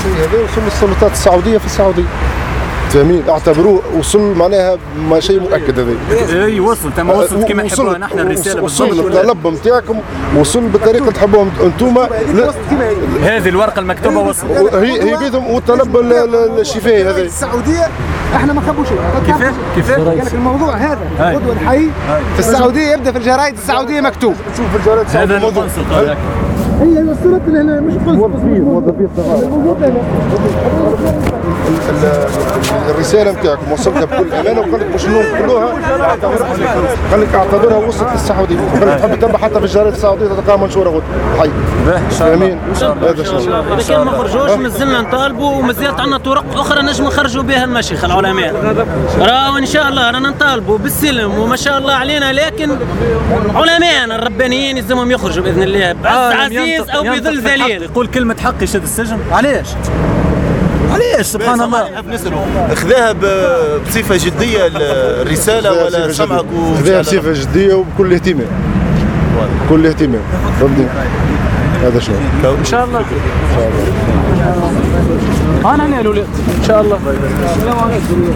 الشيء هذا وصل للسلطات السعودية في السعودية. فاهمين أعتبروه وصل معناها ما شيء مؤكد هذا. اي وصل تم وصلت كما وصل- نحبوها نحن الرسالة وصل الطلب نتاعكم وصل بالطريقة اللي تحبوها أنتم هذه الورقة المكتوبة وصلت هي هي بيدهم والطلب ال- ال- الشفاهي هذا. السعودية إحنا ما نخبوش كيفاه كيفاه قال لك الموضوع هذا. الغدوه الحي في السعودية يبدأ في الجرايد السعودية مكتوب. شوف الجارات هذا السعودية موضوع. هي وصلت لهنا مش موظفين موظفين الرسالة نتاعكم وصلتها بكل امانه وقال النوم كلها قال لك اعتبرها وصلت للسعوديه تحب تتبع حتى في الجرائد السعودية تلقاها منشورة غد حي. فاهمين هذا الشيء إذا كان ما خرجوش مازلنا نطالبوا ومازالت عندنا طرق أخرى نجم نخرجوا بها المشيخ العلماء. راهو إن شاء الله رانا نطالبوا بالسلم وما شاء الله علينا لكن علماءنا الربانيين يلزمهم يخرجوا بإذن الله بعز عالم عزيز أو الحق، ذليل. يقول كلمة حق يشد السجن. علاش علاش؟ سبحان الله. نحب نسأله اخذاها ب- بصفة جدية ال- الرسالة ولا سمعك هذا بصفة جدية وبكل اهتمام. كل اهتمام. فهمتني هذا شو إن شاء الله. أنا أنا الاولاد إن شاء الله. السلام عليكم.